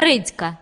редька